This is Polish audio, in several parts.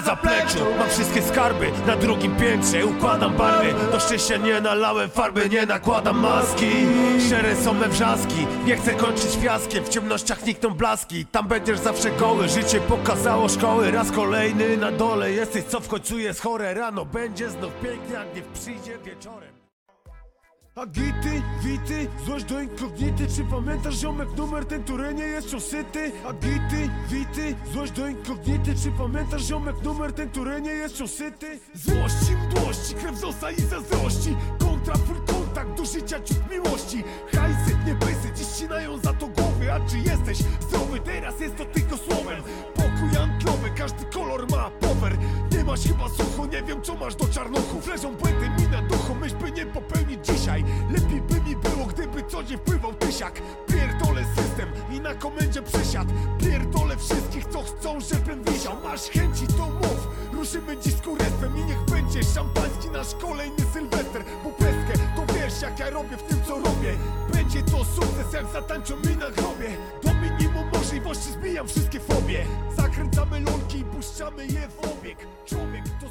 na zapleczu. Mam wszystkie skarby Na drugim piętrze. Układam barwy. Do szczęścia nie nalałem farby Nie nakładam maski. Szczere są me wrzaski. Nie chcę kończyć fiaskiem. W ciemnościach nikną blaski. Tam będziesz zawsze goły. Życie pokazało szkoły. Raz kolejny na dole Jesteś co w końcu jest chore. Rano będzie znów pięknie Jak nie przyjdzie wieczorem Agity, wity, złość do inkognity. Czy pamiętasz ziomek numer ten, który nie jest wciąż? Agity, wity, złość do inkognity. Czy pamiętasz ziomek numer ten, który nie jest wciąż? Złości, mdłości, krew z i zazdrości. Kontra, full kontakt do życia, ciut miłości. Hajsy, nie bysy, dziś ścinają za to głowy. A czy jesteś zdrowy? Teraz jest to tylko słowem. Pokój antlowy, każdy kolor ma power. Nie masz chyba suchu, nie wiem co masz do czarnuchów tysiak Pierdolę system i na komendzie przesiad Pierdolę wszystkich, co chcą, żebym wisiał. Masz chęci, to mów, ruszymy dziś z kurestwem I niech będzie szampański nasz kolejny sylwester. Bo peskę, to wiesz jak ja robię w tym co robię. Będzie to sukces jak zatańczą mi na grobie. Do minimum możliwości zbijam wszystkie fobie. Zakręcamy ląki i puszczamy je w obieg. Człowiek to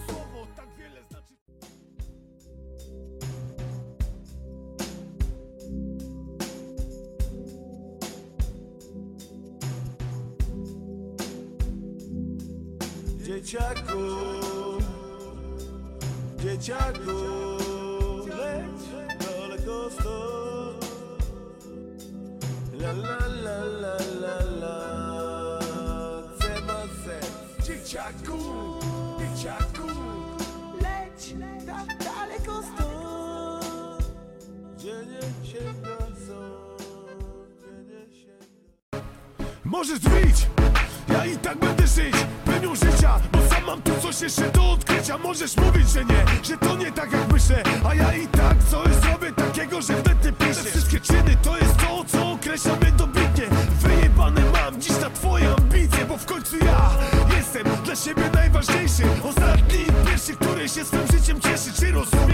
Dzieciaku, dzieciaku, leć daleko stąd. La la la la la la, trzeba. Dzieciaku, dzieciaku, Leć tak daleko stąd gdzie nie sięga. Możesz wyjść, ja i tak będę żyć życia, bo sam mam tu coś jeszcze do odkrycia. Możesz mówić, że nie, że to nie tak jak myślę A ja i tak coś zrobię takiego, że wtedy piszę. Wszystkie czyny to jest to, co określa mnie dobitnie. Wyjebane mam dziś na twoje ambicje, bo w końcu ja jestem dla siebie najważniejszy. Ostatni pierwszy, który się swym życiem cieszy Czy rozumiesz,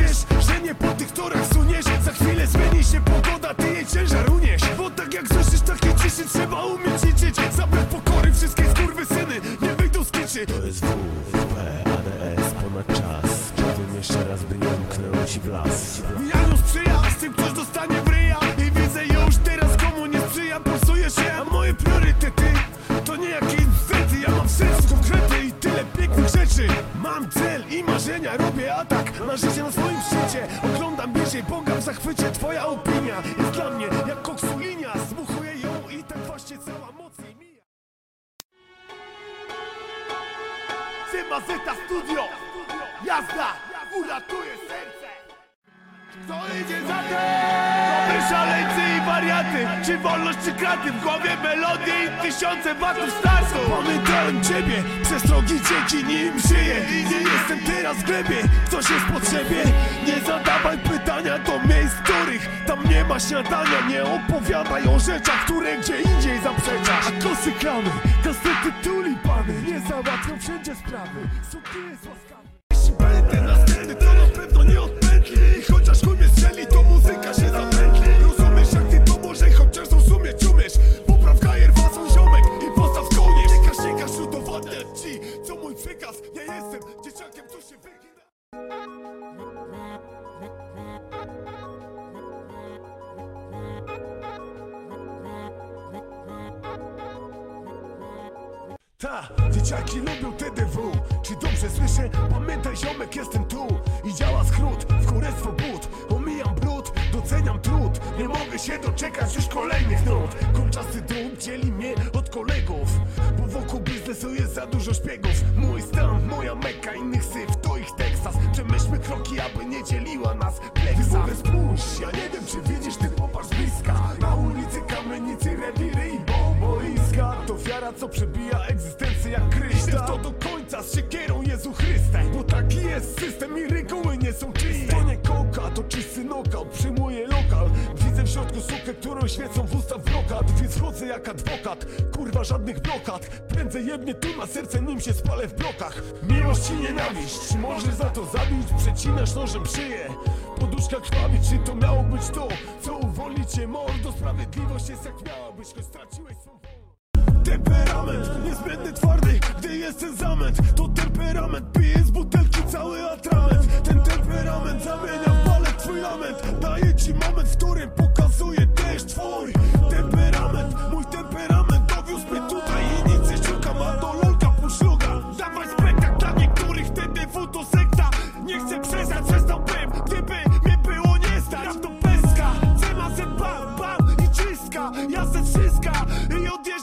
robię atak Na życie na swoim szczycie Oglądam bliżej, bągam w zachwycie Twoja opinia jest dla mnie jak koksu linia Zmuchuję ją i tak właśnie cała mocniej mija. Zeta Studio! Jazda! Uratuje serce kto idzie za tym? Dobry szaleńcy i wariaty Czy wolność czy kraty? W głowie melodie i tysiące watów startu. Pamiętałem ciebie Przestrogi dzięki nim żyję I nie jestem teraz w glebie Coś jest potrzebie. Nie zadawaj pytania do miejsc, których Tam nie ma śniadania. Nie opowiadaj o rzeczach, które gdzie indziej zaprzeczasz. A kosy klamy, kasety tulipany Nie załatwią wszędzie sprawy. Suknie jest łaskawy jeśli będę następny, Ta, dzieciaki lubią TDW Czy dobrze słyszę? Pamiętaj ziomek, jestem tu. I działa skrót, w kurestwo but. Omijam brud, doceniam trud. Nie mogę się doczekać już kolejnych nut. Kolczasty dum dzieli mnie od kolegów. Bo wokół biznesu jest za dużo szpiegów dzieliła nas Ty spójrz, ja nie wiem czy widzisz, ty popatrz bliska. Na ulicy kamienicy, rewiry i boiska. To wiara, co przebija egzystencję jak kryształ. To do końca z siekierą Jezu Chryste. Bo taki jest system i reguły nie są czyste Koka, to czysty knockout Przyjmuję lokal. Widzę w środku sukę, którą świecą w usta w brokat Więc chodzę jak adwokat Kurwa żadnych blokad. Prędzej jebnie tu na serce nim się spalę w blokach. Miłość i nienawiść Możesz za to zabić. Przecinasz nożem szyję. Poduszka krwawi Czy to miało być to Co uwolni cię mordo Sprawiedliwość jest jak miała być Choć straciłeś swą Temperament, niezbędny twardy, gdy jest ten zamęt. To temperament, pije z butelki cały atrament Ten temperament zamienia w balet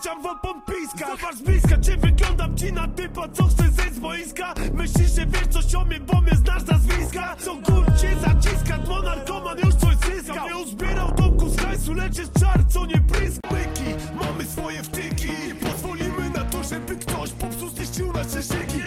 i odjeżdżam w opon piska Zobacz bliska, czy wyglądam ci na typa, co chce zejść z boiska. Myślisz, że wiesz coś o mnie, bo mnie znasz nazwiska. Co gór cię zaciska, bo narkoman już coś zyskał. Nie uzbierał domku z hajsu, lecz jest czar, co nie pryska Łyki, mamy swoje wtyki. Nie pozwolimy na to, żeby ktoś popsuł, zniszczył nasze szyki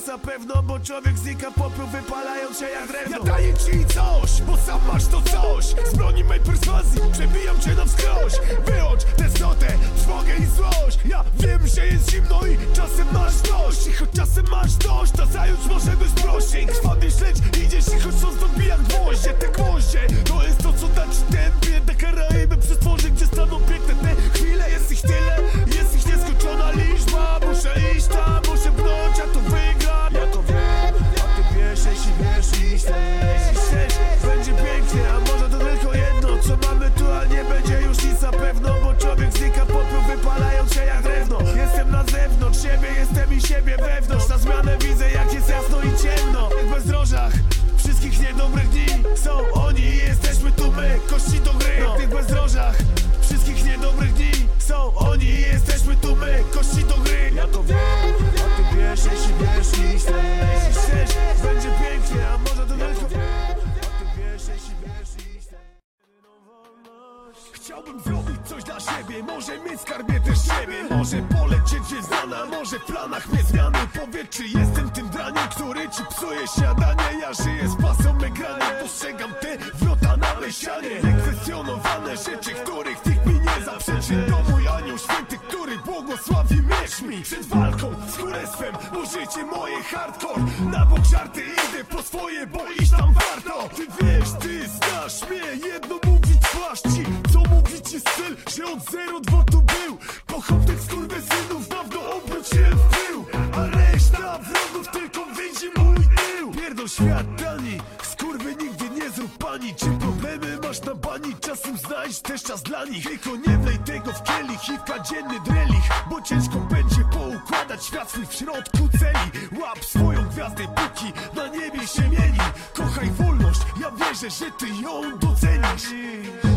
na pewno Bo człowiek znika popiół, wypalając się jak drewno. Ja daję ci coś, bo sam masz to coś. Z broni mej perswazji, przebijam cię na wskroś Dni są oni i jesteśmy tu my. Kości do Może mieć skarbie też siebie Może polecieć gdzieś znana Może w planach mnie zmiany Powiedz czy jestem tym draniem Który ci psuje śniadanie. Ja żyję z pasą ekranie Dostrzegam te wrota na ścianie Niekwestionowane rzeczy Których nikt mi nie zaprzeczy. To mój anioł święty Który błogosławi myśl mi. Przed walką z królestwem Bo moje hardcore. Na bok żarty idę po swoje Bo iść tam warto był Pochopnych skurwysynów dawno obróć się w pył A reszta wrogów tylko widzi mój tył. Pierdol świat tani, skurwy nigdy nie zrób pani Czy problemy masz na bani, czasem znajdź też czas dla nich. Tylko nie wlej tego w kielich i w kadzienny drelich Bo ciężko będzie poukładać świat swój w środku celi. Łap swoją gwiazdę, póki na niebie się mieli. Kochaj wolność, ja wierzę, że ty ją docenisz